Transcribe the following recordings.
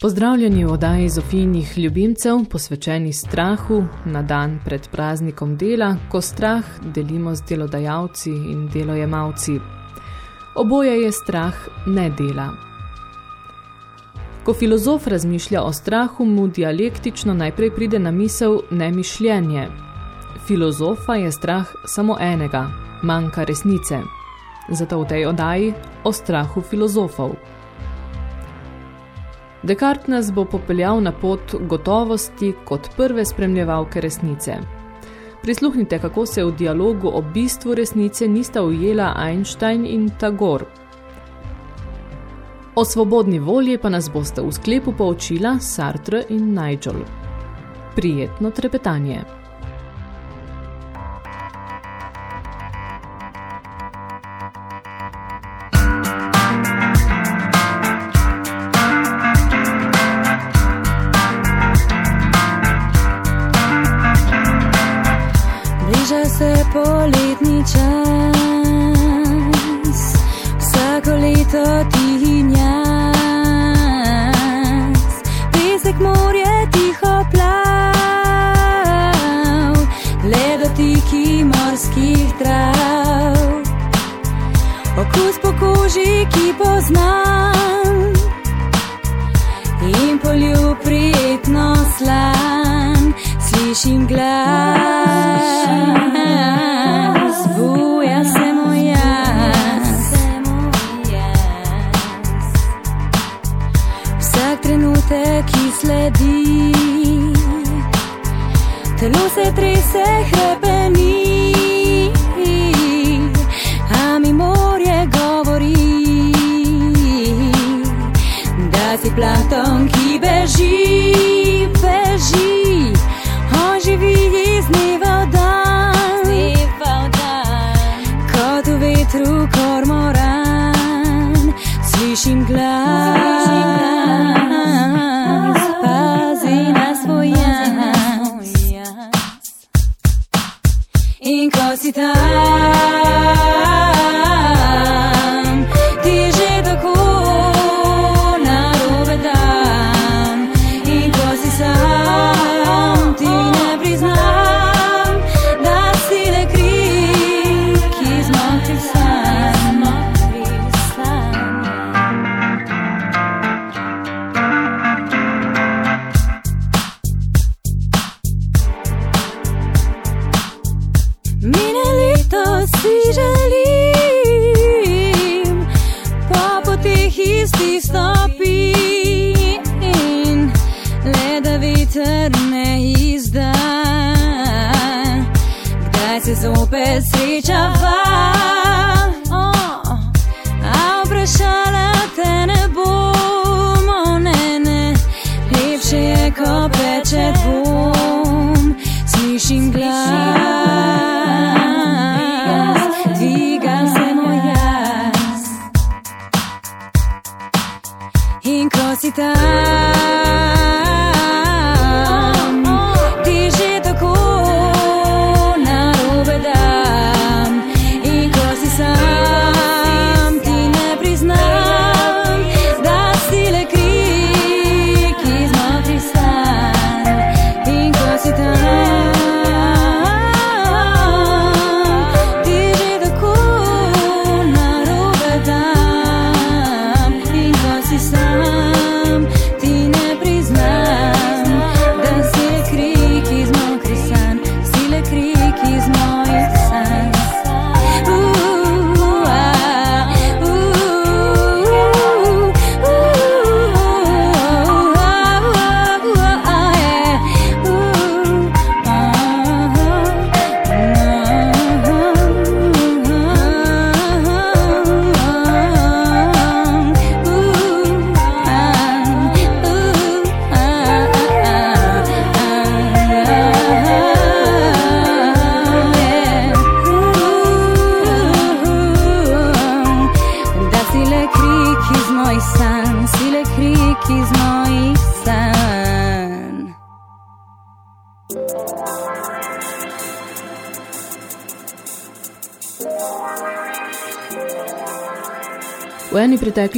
Pozdravljeni v oddaji Zofijnih ljubimcev, posvečeni strahu na dan pred praznikom dela, ko strah delimo z delodajalci in delojemalci. Oboje je strah ne dela. Ko filozof razmišlja o strahu, mu dialektično najprej pride na misel nemišljenje. Filozofa je strah samo enega, manjka resnice. Zato v tej oddaji o strahu filozofov. Descartes nas bo popeljal na pot gotovosti kot prve spremljevalke resnice. Prisluhnite, kako se v dialogu o bistvu resnice nista ujela Einstein in Tagore. O svobodni volji pa nas boste v sklepu poučila Sartre in Nigel. Prijetno trepetanje.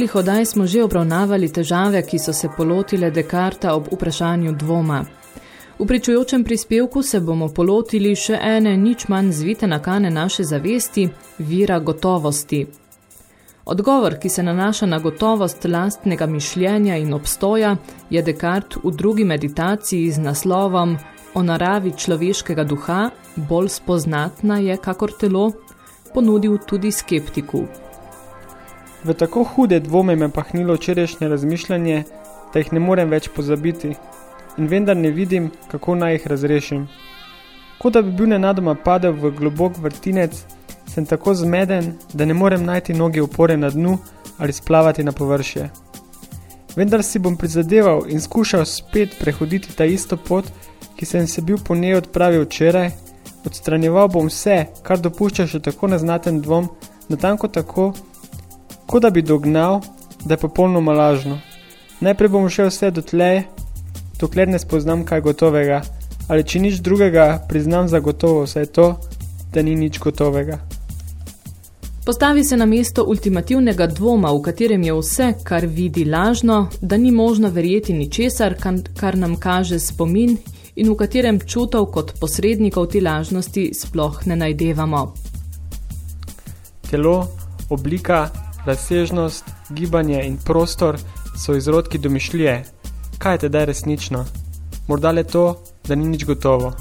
Preteklih odaj smo že obravnavali težave, ki so se polotile Dekarta ob vprašanju dvoma. V pričujočem prispevku se bomo polotili še ene nič manj zvite nakane naše zavesti, vira gotovosti. Odgovor, ki se nanaša na gotovost lastnega mišljenja in obstoja, je Descartes v drugi meditaciji z naslovom O naravi človeškega duha, bolj spoznatna je kakor telo, ponudil tudi skeptiku. V tako hude dvome me pahnilo včerajšnje razmišljanje, da jih ne morem več pozabiti in vendar ne vidim, kako naj jih razrešim. Ko da bi bil nenadoma padel v globok vrtinec, sem tako zmeden, da ne morem najti noge upore na dnu ali splavati na površje. Vendar si bom prizadeval in skušal spet prehoditi ta isto pot, ki sem se bil po njej odpravil včeraj, odstranjeval bom vse, kar dopušča še tako neznaten dvom, natanko tako, kot da bi dognal, da je popolnoma lažno. Najprej bom šel vse dotlej, dokler ne spoznam kaj gotovega, ali če nič drugega, priznam za gotovo vse to, da ni nič gotovega. Postavi se na mesto ultimativnega dvoma, v katerem je vse, kar vidi lažno, da ni možno verjeti ničesar, kar nam kaže spomin in v katerem čutov kot posrednikov te lažnosti sploh ne najdevamo. Telo, oblika, razsežnost, gibanje in prostor so izrodki domišljije, kaj je tedaj resnično? Morda le to, da ni nič gotovo.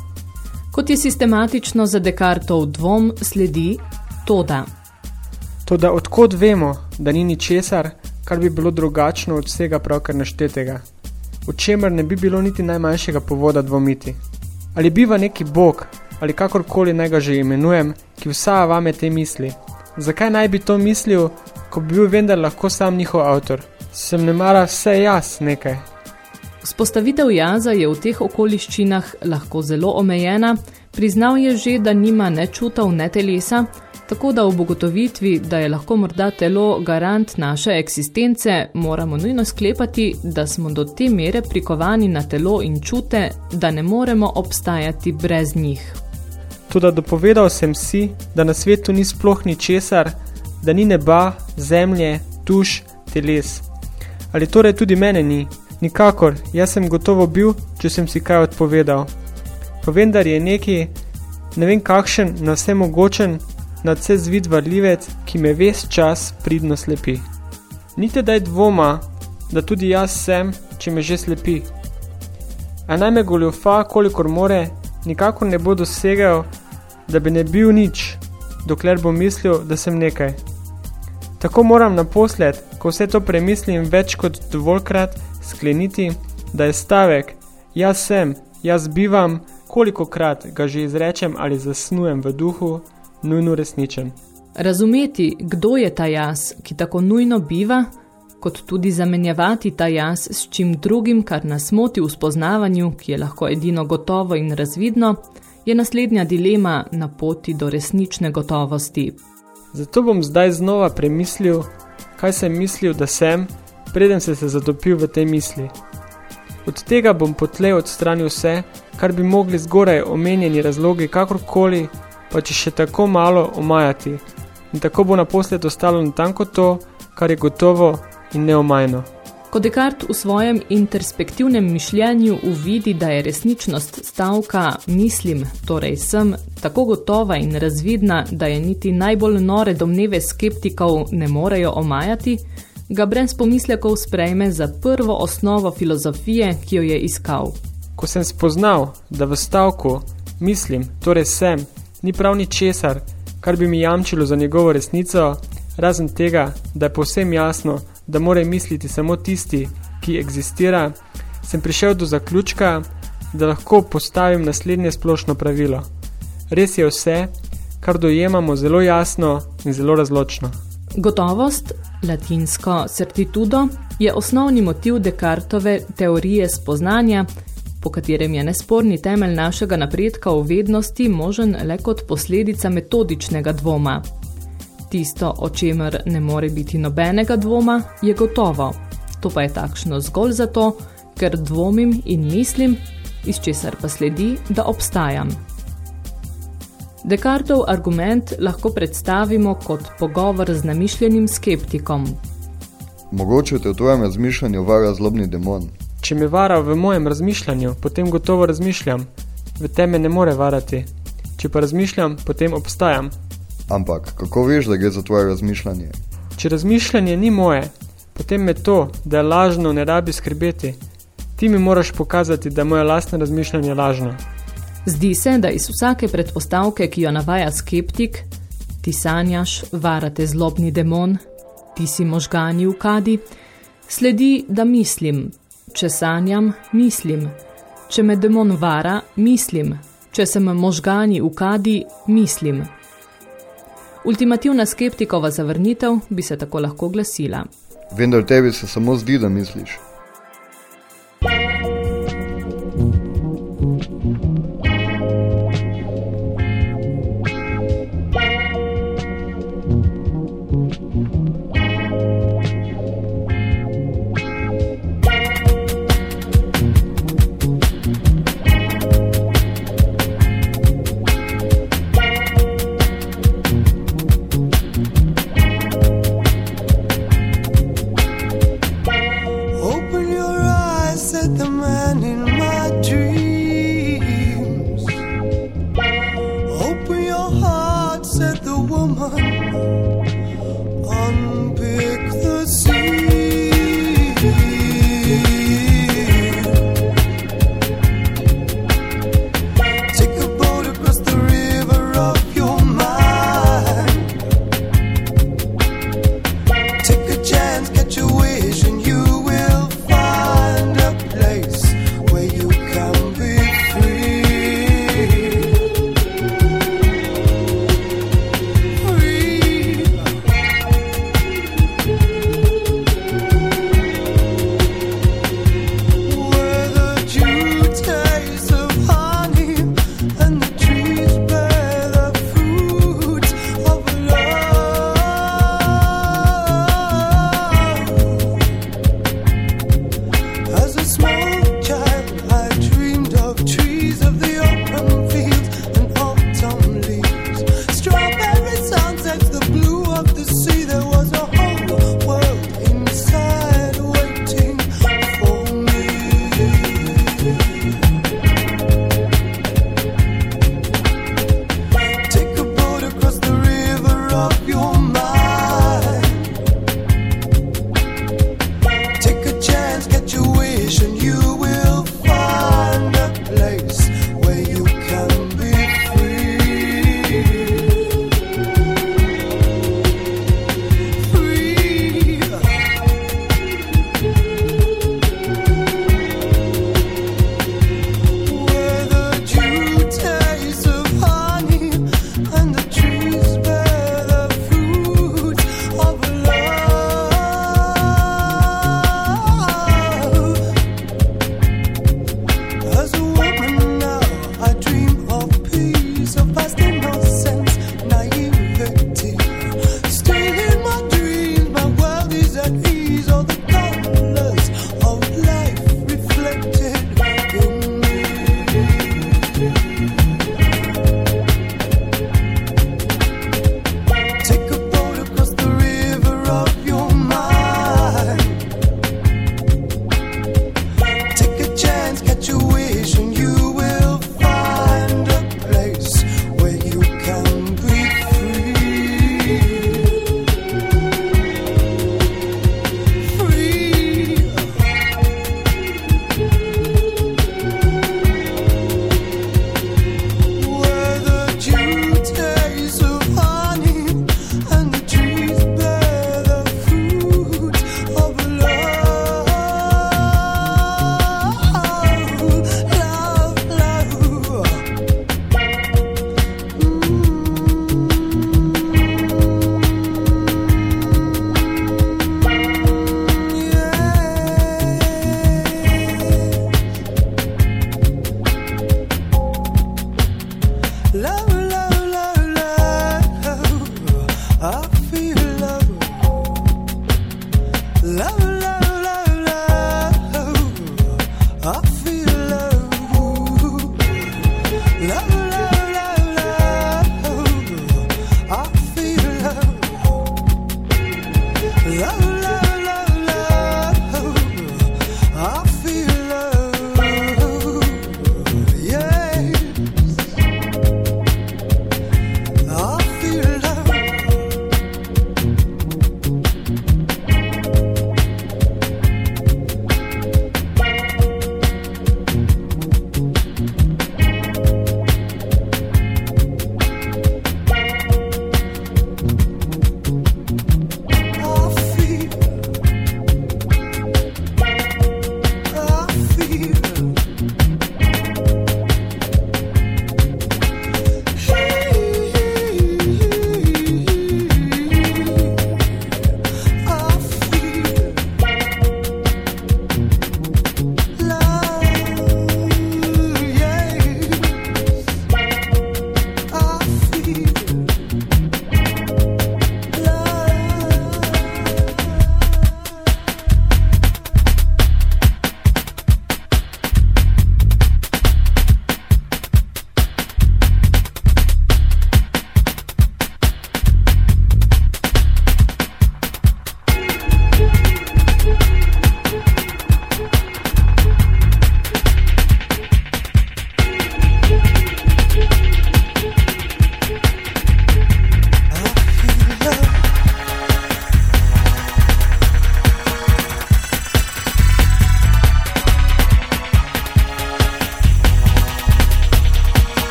Kot je sistematično za Descartov dvom, sledi to da. To da odkot vemo, da ni ničesar, kar bi bilo drugačno od vsega pravkar naštetega. O čemer ne bi bilo niti najmanjšega povoda dvomiti. Ali biva neki bog, ali kakorkoli naj ga že imenujem, ki vsa vame te misli. Zakaj naj bi to mislil, ko bi bil vendar lahko sam njihov avtor? Sem ne mara vse jaz nekaj, Spostavitev jaza je v teh okoliščinah lahko zelo omejena, priznal je že, da nima ne čutov, ne telesa, tako da v ugotovitvi, da je lahko morda telo garant naše eksistence, moramo nujno sklepati, da smo do te mere prikovani na telo in čute, da ne moremo obstajati brez njih. Toda dopovedal sem si, da na svetu ni sploh ni česar, da ni neba, zemlje, tuš, teles. Ali torej tudi mene ni? Nikakor, jaz sem gotovo bil, če sem si kaj odpovedal. Pa vendar je neki, ne vem kakšen, na vse mogočen, na vse zvid varljivec, ki me ves čas pridno slepi. Nite daj dvoma, da tudi jaz sem, če me že slepi. A naj me goljofa, kolikor more, nikako ne bo dosegel, da bi ne bil nič, dokler bo mislil, da sem nekaj. Tako moram naposled, ko vse to premislim več kot dovoljkrat, skleniti, da je stavek jaz sem, jaz bivam, koliko krat ga že izrečem ali zasnujem v duhu, nujno resničen. Razumeti, kdo je ta jaz, ki tako nujno biva, kot tudi zamenjevati ta jaz s čim drugim, kar nas moti v spoznavanju, ki je lahko edino gotovo in razvidno, je naslednja dilema na poti do resnične gotovosti. Zato bom zdaj znova premislil, kaj sem mislil, da sem, preden se se zatopil v tej misli. Od tega bom potlej odstranil vse, kar bi mogli zgoraj omenjeni razlogi kakorkoli, pa če še tako malo omajati. In tako bo naposled ostalo natanko to, kar je gotovo in neomajno. Ko Descartes v svojem interspektivnem mišljenju uvidi, da je resničnost stavka mislim, torej sem, tako gotova in razvidna, da je niti najbolj nore domneve skeptikov ne morejo omajati, ga brez pomislekov sprejme za prvo osnovo filozofije, ki jo je iskal. Ko sem spoznal, da v stavku, mislim, torej sem, ni prav ni česar, kar bi mi jamčilo za njegovo resnico, razen tega, da je povsem jasno, da mora misliti samo tisti, ki eksistira, sem prišel do zaključka, da lahko postavim naslednje splošno pravilo. Res je vse, kar dojemamo zelo jasno in zelo razločno. Gotovost, latinsko certitudo, je osnovni motiv Descartove teorije spoznanja, po katerem je nesporni temelj našega napredka v vednosti možen le kot posledica metodičnega dvoma. Tisto, o čemer ne more biti nobenega dvoma, je gotovo. To pa je takšno zgolj zato, ker dvomim in mislim, iz česar pa sledi, da obstajam. Descartov argument lahko predstavimo kot pogovor z namišljenim skeptikom. Mogoče te v tvojem razmišljanju vara zlobni demon. Če me vara v mojem razmišljanju, potem gotovo razmišljam. V teme ne more varati. Če pa razmišljam, potem obstajam. Ampak, kako veš, da gre za tvoje razmišljanje? Če razmišljanje ni moje, potem me to, da je lažno, ne rabi skrbeti. Ti mi moraš pokazati, da je moje lastne razmišljanje lažno. Zdi se, da iz vsake predpostavke, ki jo navaja skeptik, ti sanjaš, varate zlobni demon, ti si možgani v kadi, sledi, da mislim, če sanjam, mislim, če me demon vara, mislim, če sem možgani v kadi, mislim. Ultimativna skeptikova zavrnitev bi se tako lahko glasila. Vendar tebi se samo zdi, da misliš.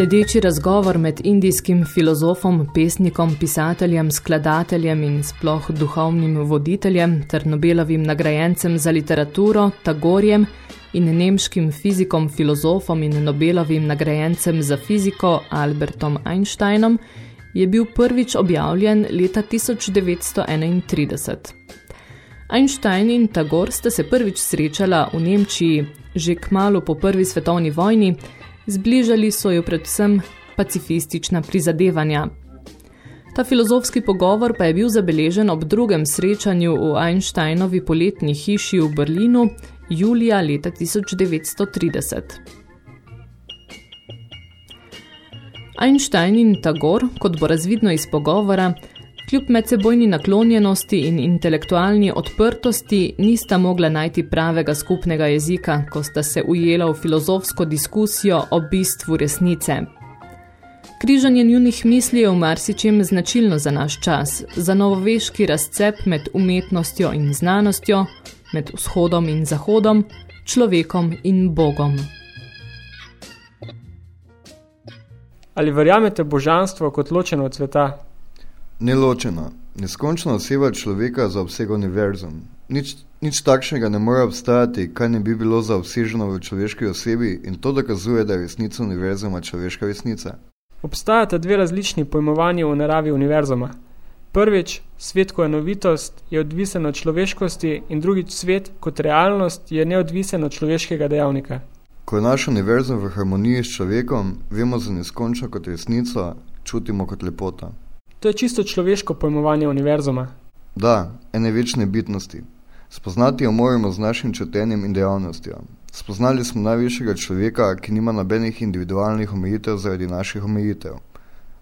Sledeči razgovor med indijskim filozofom, pesnikom, pisateljem, skladateljem in sploh duhovnim voditeljem ter Nobelovim nagrajencem za literaturo Tagorjem in nemškim fizikom, filozofom in Nobelovim nagrajencem za fiziko Albertom Einsteinom je bil prvič objavljen leta 1931. Einstein in Tagor sta se prvič srečala v Nemčiji že kmalo po prvi svetovni vojni, zbližali so jo predvsem pacifistična prizadevanja. Ta filozofski pogovor pa je bil zabeležen ob drugem srečanju v Einsteinovi poletni hiši v Berlinu julija leta 1930. Einstein in Tagor, kot bo razvidno iz pogovora, kljub medsebojni naklonjenosti in intelektualni odprtosti nista mogla najti pravega skupnega jezika, ko sta se ujela v filozofsko diskusijo o bistvu resnice. Križanje njunih misli je v marsičem značilno za naš čas, za novoveški razcep med umetnostjo in znanostjo, med vzhodom in zahodom, človekom in bogom. Ali verjamete božanstvo kot ločeno od sveta? Neločena, neskončna oseba človeka za obseg univerzum. Nič, nič takšnega ne more obstajati, kaj ne bi bilo zaobseženo v človeški osebi in to dokazuje, da je resnica univerzuma človeška resnica. Obstajata dve različni pojmovanji v naravi univerzuma. Prvič, svet kot enovitost je odvisen od človeškosti in drugič svet kot realnost je neodvisen od človeškega dejavnika. Ko je naš univerzum v harmoniji s človekom, vemo za neskončno kot resnico, čutimo kot lepota. To je čisto človeško pojmovanje univerzuma. Da, ene večne bitnosti. Spoznati jo moramo z našim čutenjem in dejavnostjo. Spoznali smo najvišjega človeka, ki nima nobenih individualnih omejitev zaradi naših omejitev.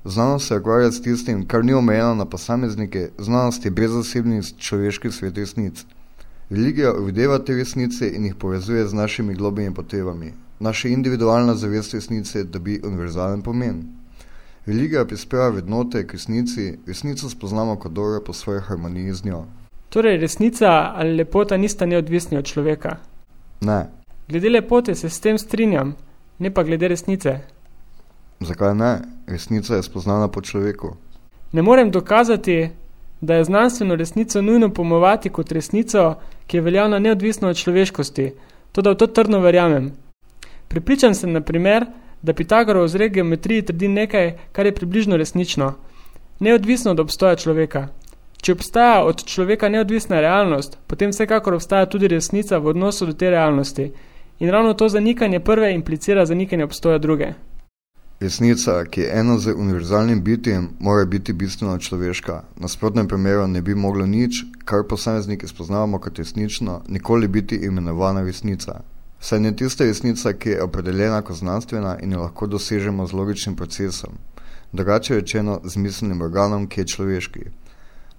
Znanost se ukvarja s tistim, kar ni omejeno na posameznike, znanost je brezosebni človeški svet resnic. Religija uvideva te resnice in jih povezuje z našimi globimi potrebami. Naša individualna zavest resnice dobi univerzalen pomen. Religija prispeva vednote k resnici, resnico spoznamo kot dobro po svoji harmoniji z njo. Torej, resnica ali lepota nista neodvisni od človeka? Ne. Glede lepote se s tem strinjam, ne pa glede resnice. Zakaj ne? Resnica je spoznana po človeku. Ne morem dokazati, da je znanstveno resnico nujno pomovati kot resnico, ki je veljavna neodvisno od človeškosti, to da v to trdno verjamem. Pripričan sem, na primer, da Pitagorov vzrek geometriji trdi nekaj, kar je približno resnično, neodvisno od obstoja človeka. Če obstaja od človeka neodvisna realnost, potem vsekakor obstaja tudi resnica v odnosu do te realnosti. In ravno to zanikanje prve implicira zanikanje obstoja druge. Resnica, ki je eno z univerzalnim bitjem, mora biti bistveno človeška. Na sprotnem primeru ne bi moglo nič, kar posamezniki spoznavamo kot resnično, nikoli biti imenovana resnica. Saj ne tista resnica, ki je opredeljena kot znanstvena in jo lahko dosežemo z logičnim procesom, drugače rečeno z miselnim organom, ki je človeški.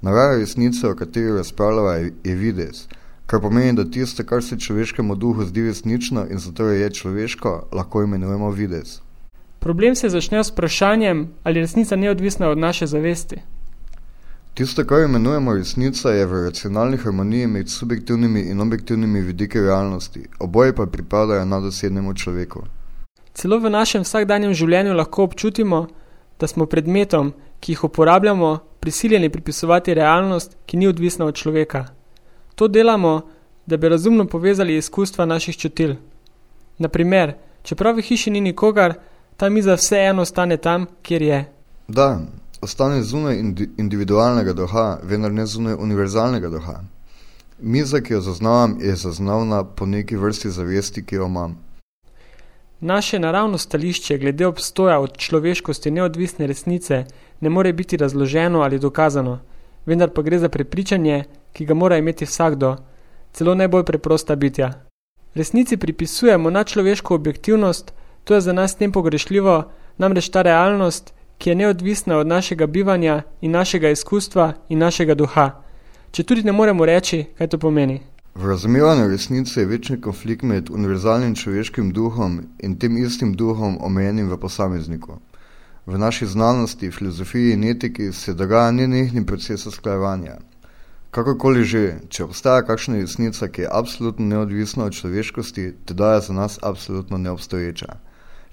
Narava resnice, o kateri razpravljava, je vides, kar pomeni, da tisto, kar se človeškemu duhu zdi resnično in zato je človeško, lahko imenujemo vides. Problem se začne s vprašanjem, ali resnica neodvisna od naše zavesti. Tisto, kar imenujemo resnica, je v racionalni harmoniji med subjektivnimi in objektivnimi vidiki realnosti, oboje pa pripadajo nadosednemu človeku. Celo v našem vsakdanjem življenju lahko občutimo, da smo predmetom, ki jih uporabljamo, prisiljeni pripisovati realnost, ki ni odvisna od človeka. To delamo, da bi razumno povezali izkustva naših čutil. Naprimer, čeprav v hiši ni nikogar, ta miza vseeno ostane tam, kjer je. Da, ostane zunaj individualnega duha, vendar ne zunaj univerzalnega duha. Miza, ki jo zaznavam, je zaznavna po neki vrsti zavesti, ki jo imam. Naše naravno stališče glede obstoja od človeškosti neodvisne resnice ne more biti razloženo ali dokazano, vendar pa gre za prepričanje, ki ga mora imeti vsakdo, celo najbolj preprosta bitja. Resnici pripisujemo na človeško objektivnost, to je za nas tem pogrešljivo, namreč ta realnost, ki je neodvisna od našega bivanja in našega izkustva in našega duha. Če tudi ne moremo reči, kaj to pomeni. V razumevanju resnice je večni konflikt med univerzalnim človeškim duhom in tem istim duhom omejenim v posamezniku. V naši znanosti, filozofiji in etiki se dogaja nenehni proces usklajevanja. Kakorkoli že, če obstaja kakšna resnica, ki je absolutno neodvisna od človeškosti, teda je za nas absolutno neobstoječa.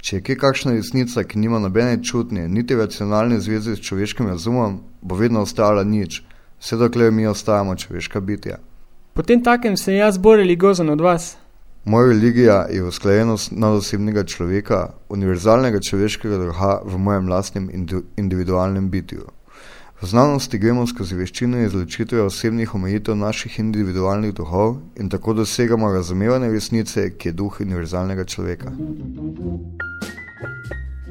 Če je kje kakšna resnica, ki nima nobene čutnje, niti racionalne zveze s človeškim razumom, bo vedno ostala nič, vse dokler mi ostajamo človeška bitja. Potem takem se jaz bolj religozen od vas. Moja religija je usklajenost nadosebnega človeka, univerzalnega človeškega duha v mojem lastnem individualnem bitju. V znanosti gremo skozi veščino izločitve osebnih omejitev naših individualnih duhov in tako dosegamo razumevanje resnice, ki je duh univerzalnega človeka.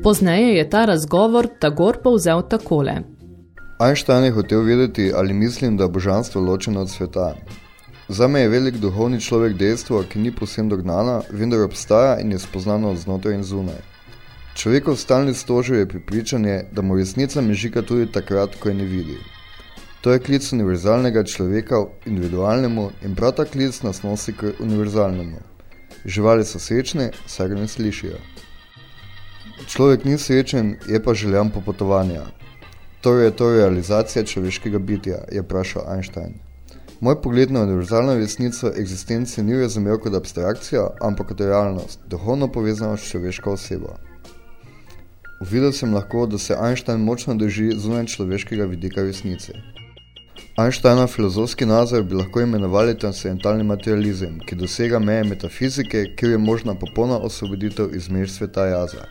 Pozneje je ta razgovor Tagor povzel takole. Einstein je hotel vedeti, ali mislim, da je božanstvo ločeno od sveta. Zame je velik duhovni človek dejstvo, ki ni povsem dognana, vendar obstaja in je spoznano od znotraj in zunaj. Človekov stalni stožil je pripričanje, da mu resnica mežika tudi takrat, ko je ne vidi. To je klic univerzalnega človeka individualnemu in prav ta klic nas nosi k univerzalnemu. Živali so srečne, saj ga ne slišijo. Človek ni srečen, je pa željan popotovanja. Torej je to realizacija človeškega bitja, je vprašal Einstein. Moj pogled na univerzalno resnico eksistence ni razumel kot abstrakcijo, ampak kot realnost, duhovno povezano s človeško osebo. Uvidel sem lahko, da se Einstein močno drži zunaj človeškega vidika resnice. Einsteinov filozofski nazor bi lahko imenovali transcendentalni materializem, ki dosega meje metafizike, kjer je možna popolna osvoboditev iz mer sveta jaza.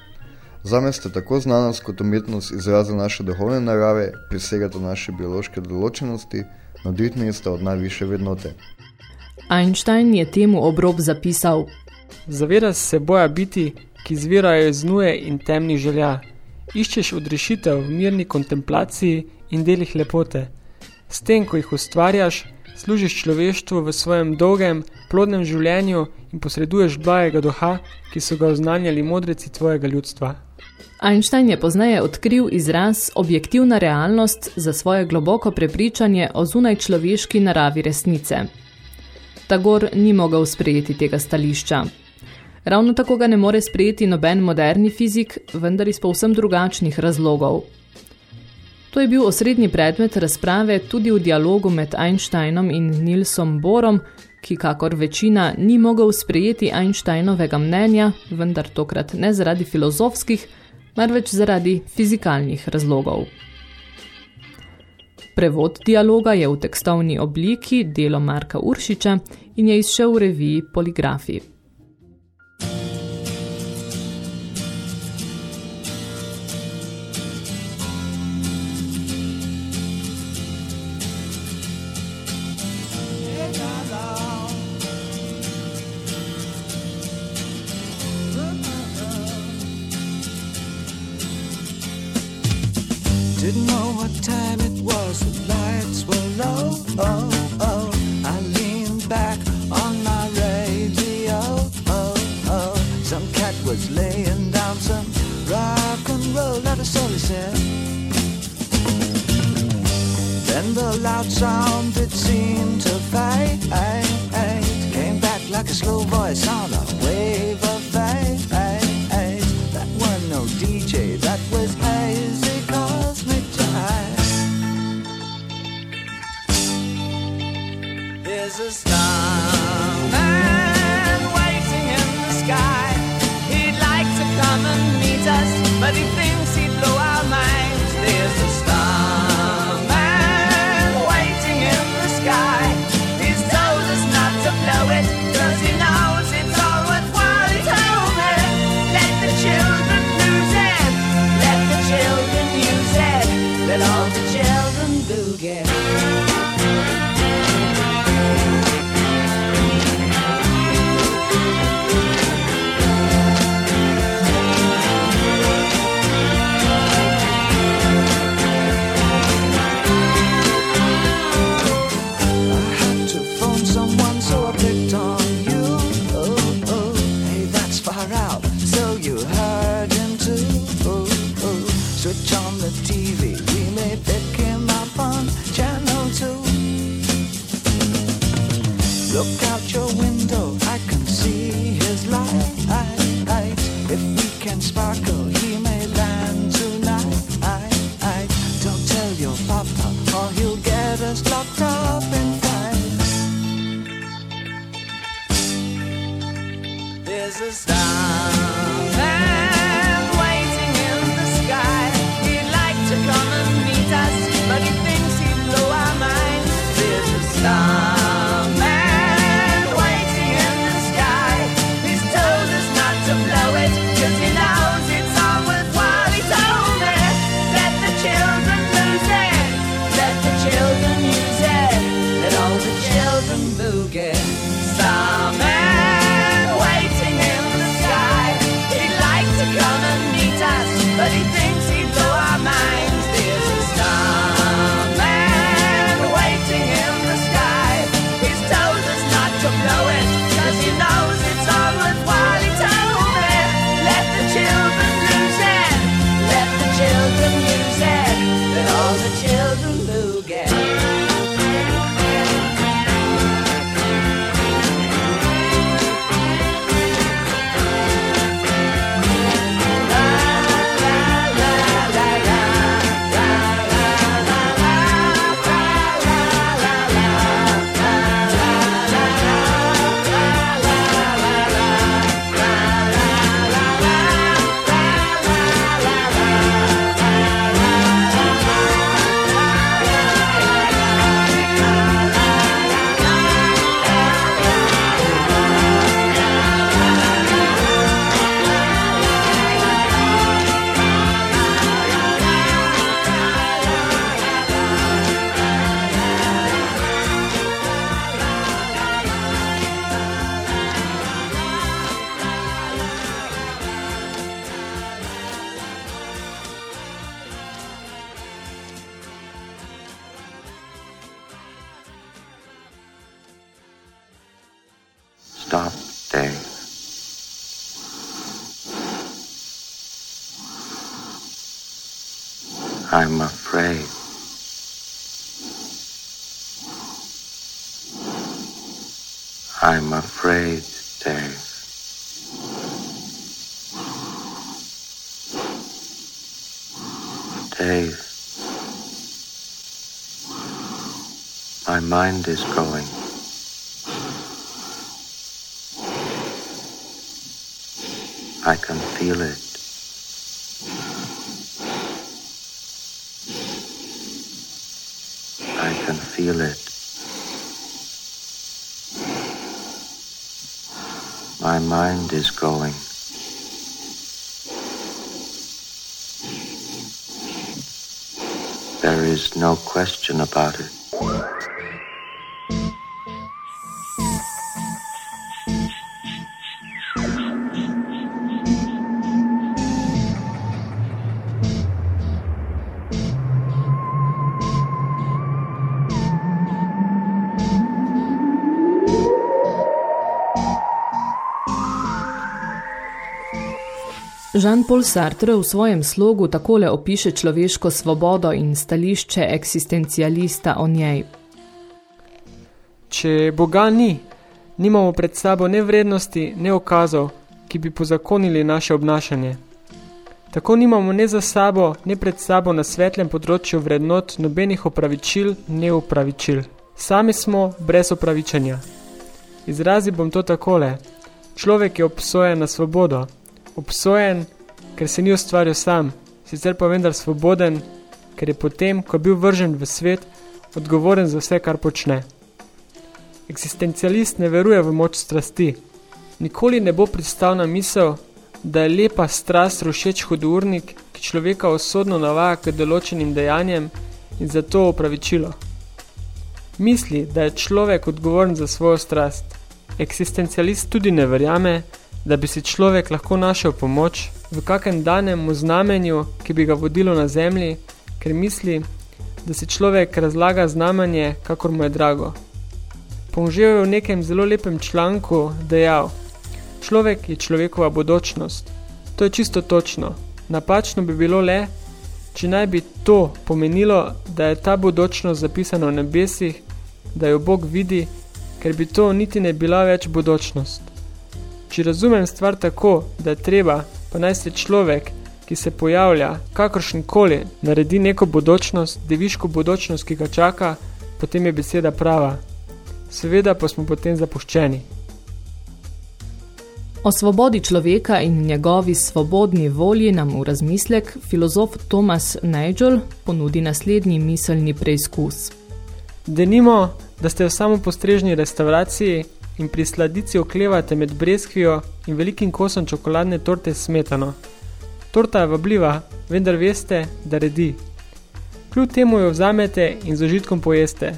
Zame ste tako znanost kot umetnost izraza naše duhovne narave, prisegata naše biološke določenosti, na dvig mesta od najviše vednote. Einstein je temu obrob zapisal Zavira se boja biti, ki zvirajo iz nuje in temnih želja. Iščeš odrešitev v mirni kontemplaciji in delih lepote. S tem, ko jih ustvarjaš, služiš človeštvu v svojem dolgem, plodnem življenju in posreduješ blagega duha, ki so ga oznanjali modreci tvojega ljudstva. Einstein je pozneje odkril izraz objektivna realnost za svoje globoko prepričanje o zunaj človeški naravi resnice. Tagor ni mogel sprejeti tega stališča. Ravno tako ga ne more sprejeti noben moderni fizik, vendar iz povsem drugačnih razlogov. To je bil osrednji predmet razprave tudi v dialogu med Einsteinom in Nilsom Borom, ki kakor večina ni mogel sprejeti Einsteinovega mnenja, vendar tokrat ne zaradi filozofskih, marveč zaradi fizikalnih razlogov. Prevod dialoga je v tekstovni obliki delo Marka Uršiča in je izšel v reviji Poligrafi. My mind is going. There is no question about it. Jean-Paul Sartre v svojem slogu takole opiše človeško svobodo in stališče eksistencialista o njej. Če Boga ni, nimamo pred sabo ne vrednosti, ne okazov, ki bi pozakonili naše obnašanje. Tako nimamo ne za sabo, ne pred sabo na svetlem področju vrednot nobenih opravičil, ne opravičil. Sami smo brez opravičenja. Izrazi bom to takole. Človek je obsojen na svobodo. Obsojen, ker se ni ustvaril sam, sicer pa vendar svoboden, ker je potem, ko je bil vržen v svet, odgovoren za vse, kar počne. Eksistencialist ne veruje v moč strasti. Nikoli ne bo pristal na misel, da je lepa strast rušeč hudournik, ki človeka osodno navaja k določenim dejanjem in zato opravičilo. Misli, da je človek odgovoren za svojo strast. Eksistencialist tudi ne verjame, da bi si človek lahko našel pomoč v kakem danem znamenju, ki bi ga vodilo na zemlji, ker misli, da si človek razlaga znamenje, kakor mu je drago. Pomžel je v nekem zelo lepem članku dejal, človek je človekova bodočnost. To je čisto točno. Napačno bi bilo le, če naj bi to pomenilo, da je ta bodočnost zapisana v nebesih, da jo Bog vidi, ker bi to niti ne bila več bodočnost. Če razumem stvar tako, da je treba, pa naj se človek, ki se pojavlja, kakršnikoli, naredi neko bodočnost, deviško bodočnost, ki ga čaka, potem je beseda prava. Seveda pa smo potem zapuščeni. O svobodi človeka in njegovi svobodni volji nam v razmislek filozof Thomas Nigel ponudi naslednji miselni preizkus. Denimo, da ste v samopostrežni restauraciji in pri sladici oklevate med breskvijo in velikim kosom čokoladne torte s smetano. Torta je vabljiva, vendar veste, da redi. Kljub temu jo vzamete in z užitkom pojeste.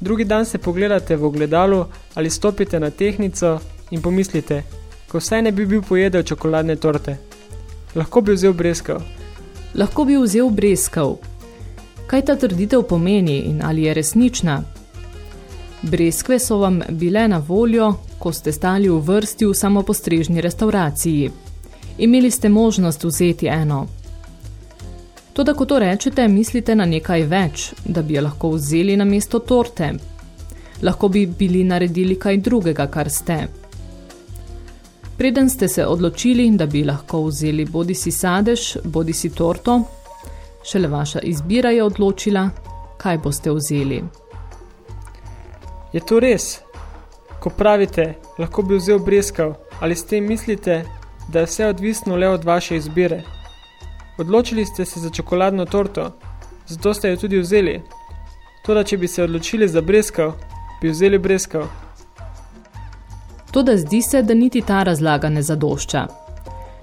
Drugi dan se pogledate v ogledalu ali stopite na tehnico in pomislite, ko vsaj ne bi bil pojedel čokoladne torte. Lahko bi vzel breskav. Lahko bi vzel breskav. Kaj ta trditev pomeni in ali je resnična? Breskve so vam bile na voljo, ko ste stali v vrsti v samopostrežni restauraciji. Imeli ste možnost vzeti eno. Toda, ko to rečete, mislite na nekaj več, da bi jo lahko vzeli na mesto torte. Lahko bi bili naredili kaj drugega, kar ste. Preden ste se odločili, da bi lahko vzeli bodi si sadež, bodi si torto, šele vaša izbira je odločila, kaj boste vzeli. Je to res? Ko pravite, lahko bi vzel breskav, ali s tem mislite, da je vse odvisno le od vaše izbire? Odločili ste se za čokoladno torto, zato ste jo tudi vzeli. Toda, če bi se odločili za breskav, bi vzeli breskav. Toda zdi se, da niti ta razlaga ne zadošča.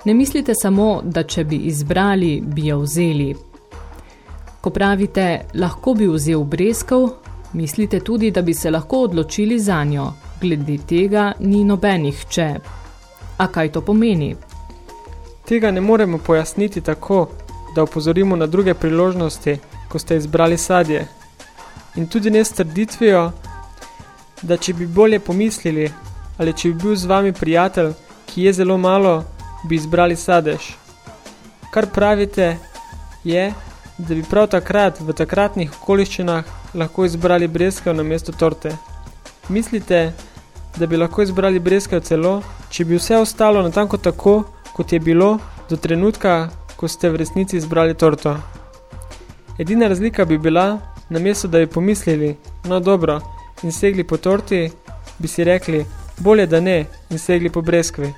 Ne mislite samo, da če bi izbrali, bi jo vzeli. Ko pravite, lahko bi vzel breskav, mislite tudi, da bi se lahko odločili za njo. Glede tega ni nobenih če. A kaj to pomeni? Tega ne moremo pojasniti tako, da opozorimo na druge priložnosti, ko ste izbrali sadje. In tudi ne s trditvijo, da če bi bolje pomislili, ali če bi bil z vami prijatelj, ki je zelo malo, bi izbrali sadež. Kar pravite je, da bi prav takrat, v takratnih okoliščinah, lahko izbrali breskav na mesto torte. Mislite, da bi lahko izbrali breskav celo, če bi vse ostalo natanko tako, kot je bilo do trenutka, ko ste v resnici izbrali torto. Edina razlika bi bila, namesto da bi pomislili, no dobro, in segli po torti, bi si rekli, bolje da ne, in segli po breskvi.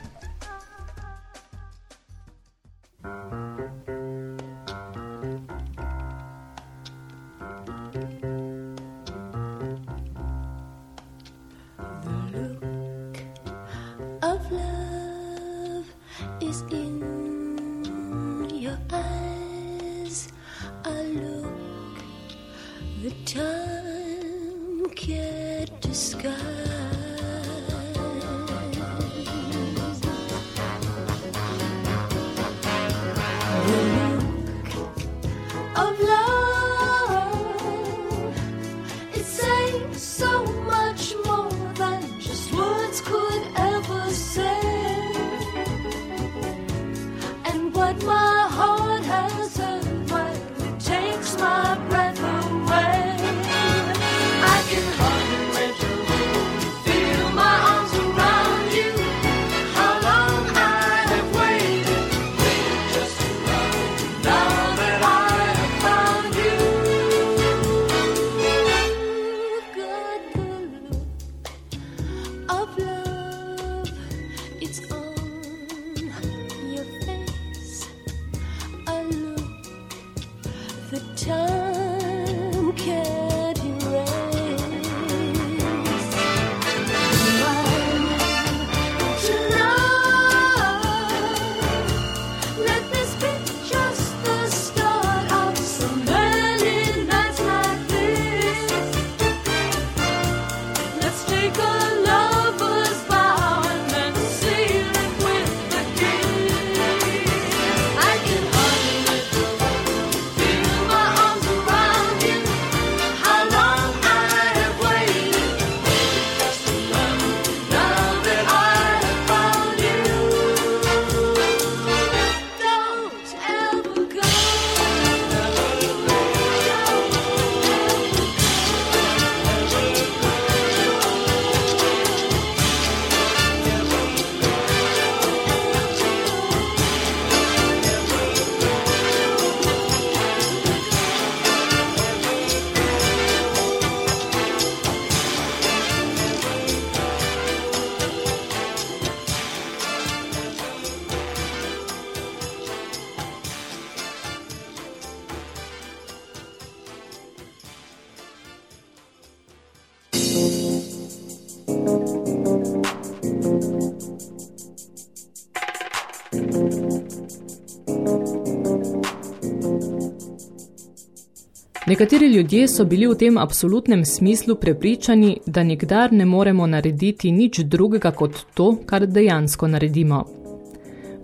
Nekateri ljudje so bili v tem absolutnem smislu prepričani, da nikdar ne moremo narediti nič drugega kot to, kar dejansko naredimo.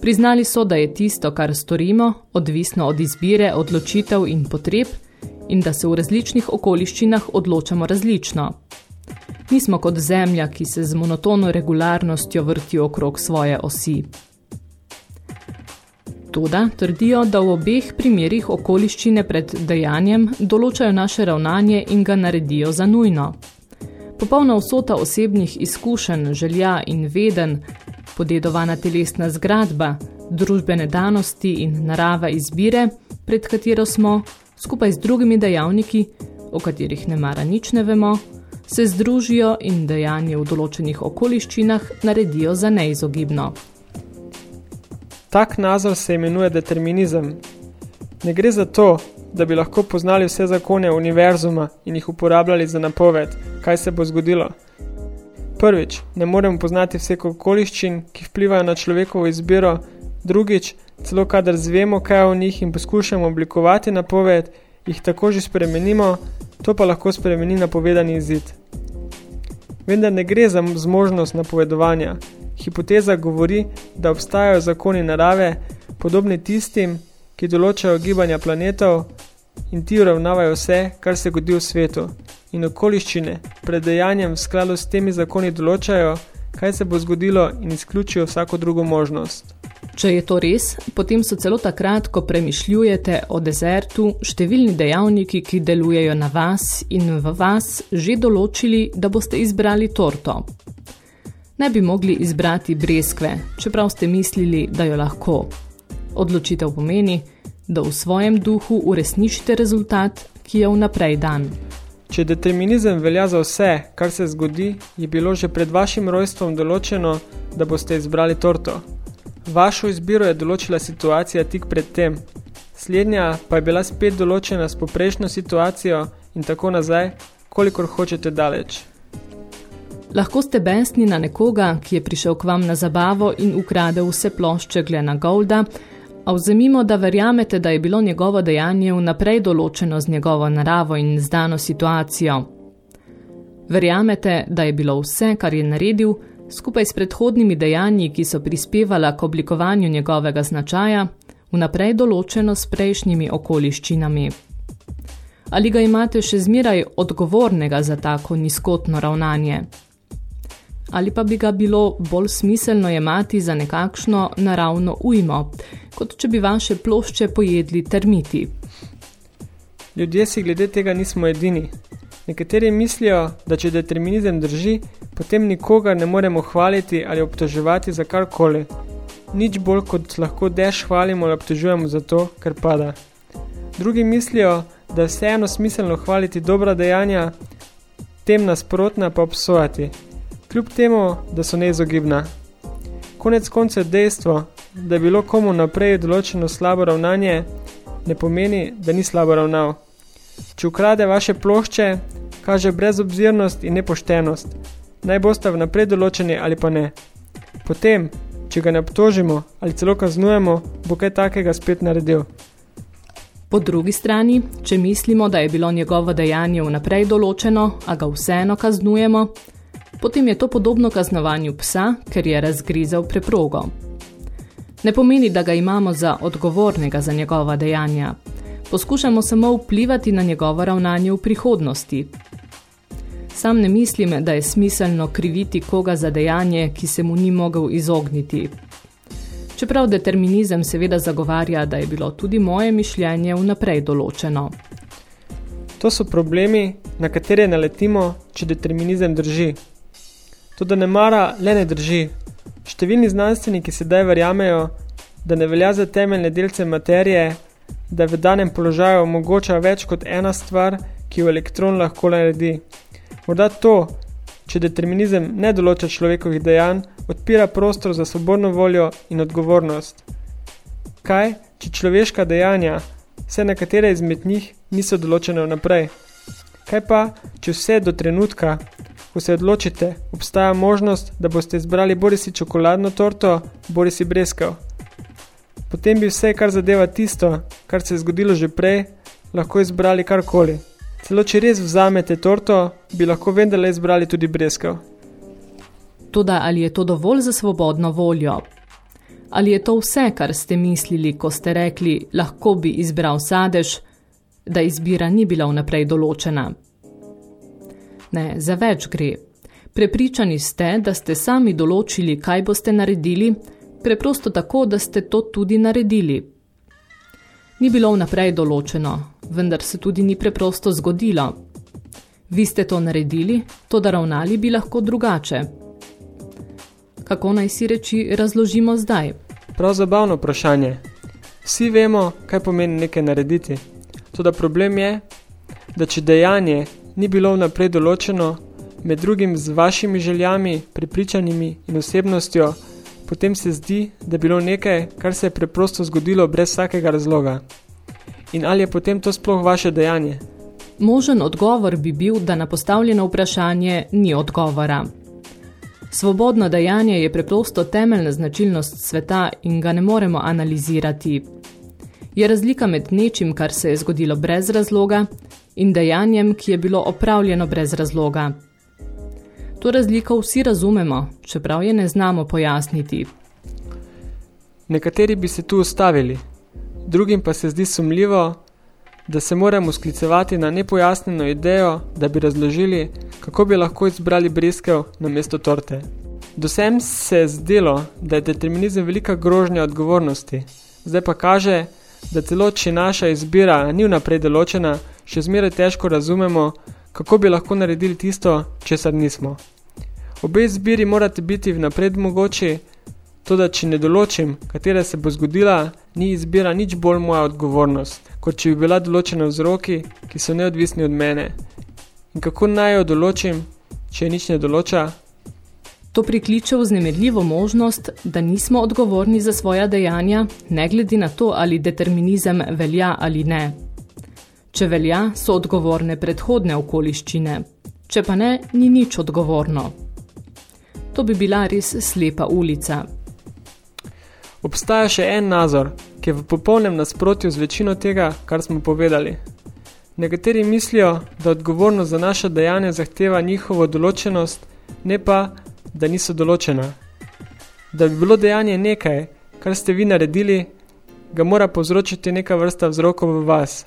Priznali so, da je tisto, kar storimo, odvisno od izbire, odločitev in potreb in da se v različnih okoliščinah odločamo različno. Nismo kot zemlja, ki se z monotono regularnostjo vrti okrog svoje osi. Toda trdijo, da v obeh primerih okoliščine pred dejanjem določajo naše ravnanje in ga naredijo za nujno. Popolna vsota osebnih izkušenj, želja in veden, podedovana telesna zgradba, družbene danosti in narava izbire, pred katero smo, skupaj z drugimi dejavniki, o katerih ne mara nič ne vemo, se združijo in dejanje v določenih okoliščinah naredijo za neizogibno. Tak nazor se imenuje determinizem. Ne gre za to, da bi lahko poznali vse zakone univerzuma in jih uporabljali za napoved, kaj se bo zgodilo. Prvič, ne moremo poznati vseh okoliščin, ki vplivajo na človekovo izbiro, drugič, celo kadar zvemo kaj o njih in poskušamo oblikovati napoved, jih tako že spremenimo, to pa lahko spremeni napovedani izid. Vendar ne gre za zmožnost napovedovanja. Hipoteza govori, da obstajajo zakoni narave, podobni tistim, ki določajo gibanja planetov in ti uravnavajo vse, kar se godi v svetu in okoliščine pred dejanjem v skladu s temi zakoni določajo, kaj se bo zgodilo in izključijo vsako drugo možnost. Če je to res, potem so celo takrat, ko premišljujete o dezertu, številni dejavniki, ki delujejo na vas in v vas, že določili, da boste izbrali torto. Ne bi mogli izbrati breskve, čeprav ste mislili, da jo lahko. Odločitev pomeni, da v svojem duhu uresničite rezultat, ki je vnaprej dan. Če determinizem velja za vse, kar se zgodi, je bilo že pred vašim rojstvom določeno, da boste izbrali torto. Vašo izbiro je določila situacija tik pred tem. Slednja pa je bila spet določena s poprejšnjo situacijo in tako nazaj, kolikor hočete daleč. Lahko ste besni na nekoga, ki je prišel k vam na zabavo in ukradel vse plošče Glena Golda, A vzemimo, da verjamete, da je bilo njegovo dejanje vnaprej določeno z njegovo naravo in zdano situacijo. Verjamete, da je bilo vse, kar je naredil, skupaj s predhodnimi dejanji, ki so prispevala k oblikovanju njegovega značaja, vnaprej določeno s prejšnjimi okoliščinami. Ali ga imate še zmeraj odgovornega za tako nizkotno ravnanje? Ali pa bi ga bilo bolj smiselno jemati za nekakšno naravno ujmo, kot če bi vaše plošče pojedli termiti. Ljudje si glede tega nismo edini. Nekateri mislijo, da če determinizem drži, potem nikogar ne moremo hvaliti ali obtoževati za karkoli. Nič bolj kot lahko dež hvalimo ali obtožujemo za to, ker pada. Drugi mislijo, da je vseeno smiselno hvaliti dobra dejanja, tem nasprotna pa obsojati kljub temu, da so neizogibna. Konec konce dejstvo, da je bilo komu naprej določeno slabo ravnanje, ne pomeni, da ni slabo ravnal. Če ukrade vaše plošče, kaže brezobzirnost in nepoštenost. Naj boste vnaprej določeni ali pa ne. Potem, če ga ne obtožimo ali celo kaznujemo, bo kaj takega spet naredil. Po drugi strani, če mislimo, da je bilo njegovo dejanje vnaprej določeno, a ga vseeno kaznujemo, potem je to podobno kaznovanju psa, ker je razgrizel preprogo. Ne pomeni, da ga imamo za odgovornega za njegova dejanja. Poskušamo samo vplivati na njegovo ravnanje v prihodnosti. Sam ne mislim, da je smiselno kriviti koga za dejanje, ki se mu ni mogel izogniti. Čeprav determinizem seveda zagovarja, da je bilo tudi moje mišljenje vnaprej določeno. To so problemi, na katere naletimo, če determinizem drži. To, da ne mara, le ne drži. Številni znanstveniki sedaj verjamejo, da ne velja za temeljne delce materije, da v danem položaju omogoča več kot ena stvar, ki jo elektron lahko naredi. Morda to, če determinizem ne določa človekovih dejanj, odpira prostor za svobodno voljo in odgovornost. Kaj, če človeška dejanja, vse nekatere izmed njih, niso določene vnaprej? Kaj pa, če vse do trenutka, ko se odločite, obstaja možnost, da boste izbrali bori si čokoladno torto, bori si breskav. Potem bi vse, kar zadeva tisto, kar se je zgodilo že prej, lahko izbrali karkoli. Celo če res vzamete torto, bi lahko vendarle izbrali tudi breskev. Toda ali je to dovolj za svobodno voljo? Ali je to vse, kar ste mislili, ko ste rekli, lahko bi izbral sadež, da izbira ni bila vnaprej določena? Ne, za več gre. Prepričani ste, da ste sami določili, kaj boste naredili, preprosto tako, da ste to tudi naredili. Ni bilo vnaprej določeno, vendar se tudi ni preprosto zgodilo. Vi ste to naredili, to da ravnali bi lahko drugače. Kako naj si reči razložimo zdaj? Prav zabavno vprašanje. Vsi vemo, kaj pomeni nekaj narediti. Toda problem je, da če dejanje ni bilo vnaprej določeno, med drugim z vašimi željami, prepričanimi in osebnostjo, potem se zdi, da je bilo nekaj, kar se je preprosto zgodilo brez vsakega razloga. In ali je potem to sploh vaše dejanje? Možen odgovor bi bil, da na postavljeno vprašanje ni odgovora. Svobodno dejanje je preprosto temeljna značilnost sveta in ga ne moremo analizirati. Je razlika med nečim, kar se je zgodilo brez razloga, in dejanjem, ki je bilo opravljeno brez razloga. To razliko vsi razumemo, čeprav je ne znamo pojasniti. Nekateri bi se tu ustavili, drugim pa se zdi sumljivo, da se moramo sklicevati na nepojasneno idejo, da bi razložili, kako bi lahko izbrali briskev na mesto torte. Dosem se je zdelo, da je determinizem velika grožnja odgovornosti, zdaj pa kaže, da celo če naša izbira ni vnaprej določena, še zmeraj težko razumemo, kako bi lahko naredili tisto, česar nismo. Obe izbiri morate biti vnapred mogoči, to da če ne določim, katera se bo zgodila, ni izbira nič bolj moja odgovornost, kot če bi bila določena vzroki, ki so neodvisni od mene. In kako naj jo določim, če nič ne določa? To prikliče vznemirljivo možnost, da nismo odgovorni za svoja dejanja, ne glede na to, ali determinizem velja ali ne. Če velja, so odgovorne predhodne okoliščine, če pa ne, ni nič odgovorno. To bi bila res slepa ulica. Obstaja še en nazor, ki je v popolnem nasprotju z večino tega, kar smo povedali. Nekateri mislijo, da odgovornost za naše dejanje zahteva njihovo določenost, ne pa, da niso določena. Da bi bilo dejanje nekaj, kar ste vi naredili, ga mora povzročiti neka vrsta vzrokov v vas.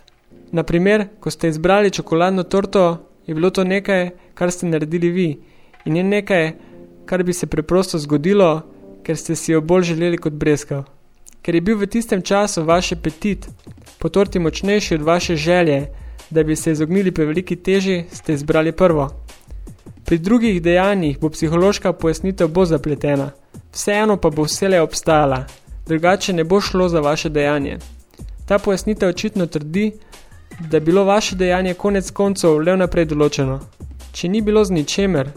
Naprimer, ko ste izbrali čokoladno torto, je bilo to nekaj, kar ste naredili vi in je nekaj, kar bi se preprosto zgodilo, ker ste si jo bolj želeli kot breskav. Ker je bil v tistem času vaš apetit po torti močnejši od vaše želje, da bi se izognili preveliki teži, ste izbrali prvo. Pri drugih dejanjih bo psihološka pojasnitev bo zapletena, vseeno pa bo vsele obstajala, drugače ne bo šlo za vaše dejanje. Ta pojasnitev očitno trdi, da je bilo vaše dejanje konec koncev le naprej določeno. Če ni bilo z ničemer,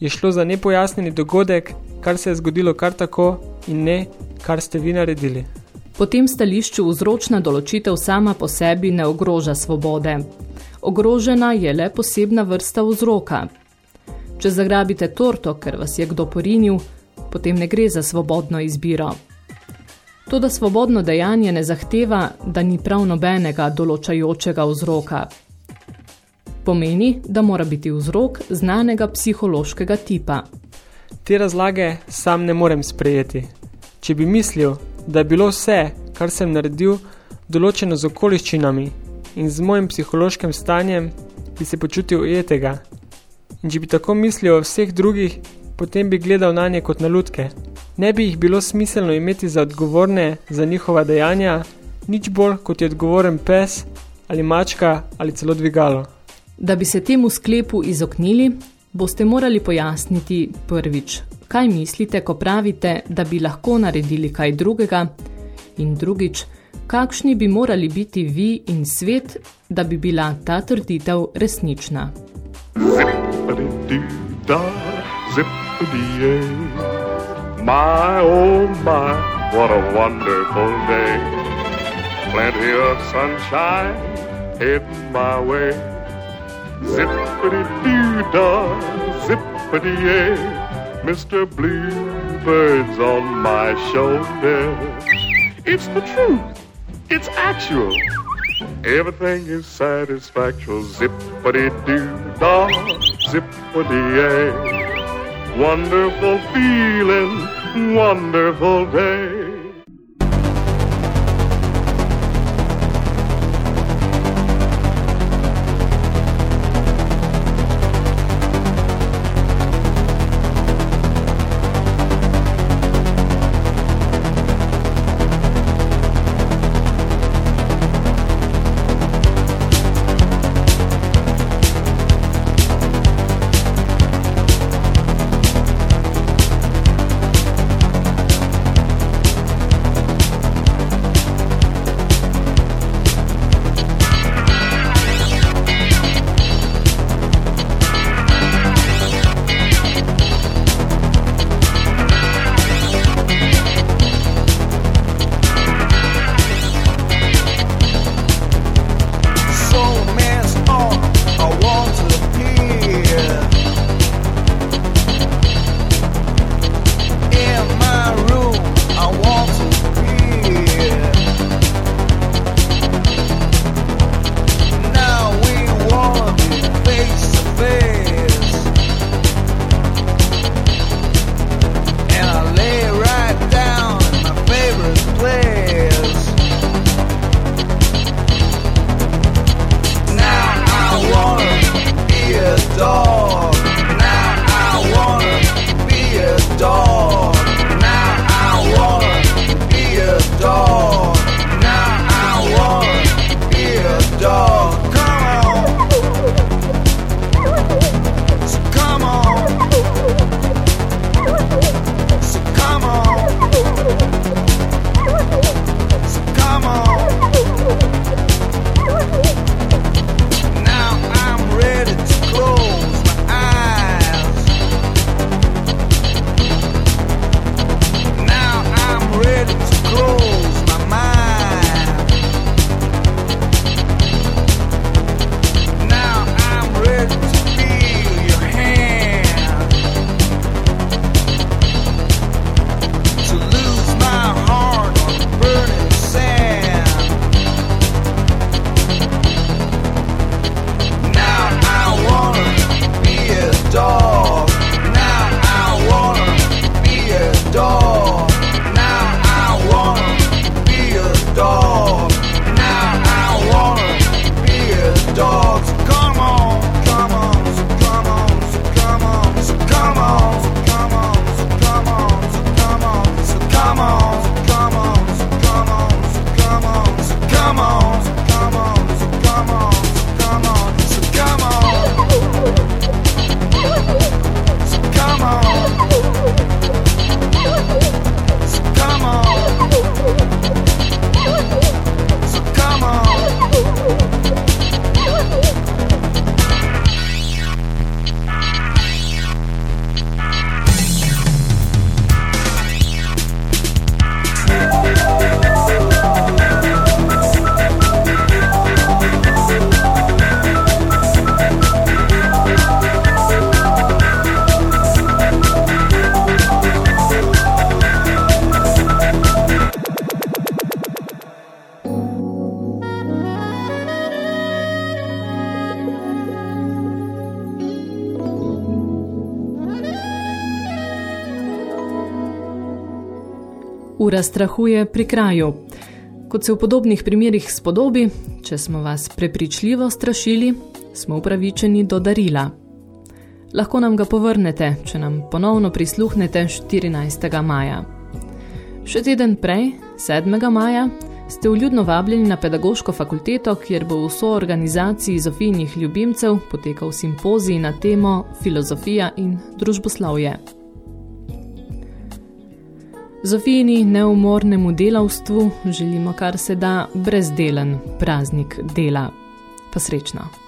je šlo za nepojasneni dogodek, kar se je zgodilo kar tako in ne, kar ste vi naredili. Po tem stališču vzročna določitev sama po sebi ne ogroža svobode. Ogrožena je le posebna vrsta vzroka. Če zagrabite torto, ker vas je kdo porinil, potem ne gre za svobodno izbiro. To, da svobodno dejanje ne zahteva, da ni prav nobenega določajočega vzroka. Pomeni, da mora biti vzrok znanega psihološkega tipa. Te razlage sam ne morem sprejeti. Če bi mislil, da je bilo vse, kar sem naredil, določeno z okoliščinami in z mojim psihološkim stanjem, bi se počutil ujetega. In če bi tako mislil o vseh drugih, potem bi gledal na nje kot na lutke. Ne bi jih bilo smiselno imeti za odgovorne za njihova dejanja, nič bolj kot je odgovoren pes ali mačka ali celo dvigalo. Da bi se temu sklepu izognili, boste morali pojasniti prvič, kaj mislite, ko pravite, da bi lahko naredili kaj drugega, in drugič, kakšni bi morali biti vi in svet, da bi bila ta trditev resnična. Zippity-doo-dah, My, oh my, what a wonderful day. Plenty of sunshine in my way. Zippity doo dah, zippity yay. Mr. Bluebird's on my shoulder. It's the truth. It's actual. Everything is satisfactory. Zippity doo dah, zippity yay. Wonderful feeling, wonderful day. ura strahu je pri kraju. Kot se v podobnih primerih spodobi, če smo vas prepričljivo strašili, smo upravičeni do darila. Lahko nam ga povrnete, če nam ponovno prisluhnete 14. maja. Še teden prej, 7. maja, ste vljudno vabljeni na pedagoško fakulteto, kjer bo v soorganizaciji Zofijnih ljubimcev potekal simpozij na temo filozofija in družboslavje. Zofijini neumornemu delavstvu želimo kar se da brezdelen praznik dela. Pa srečno!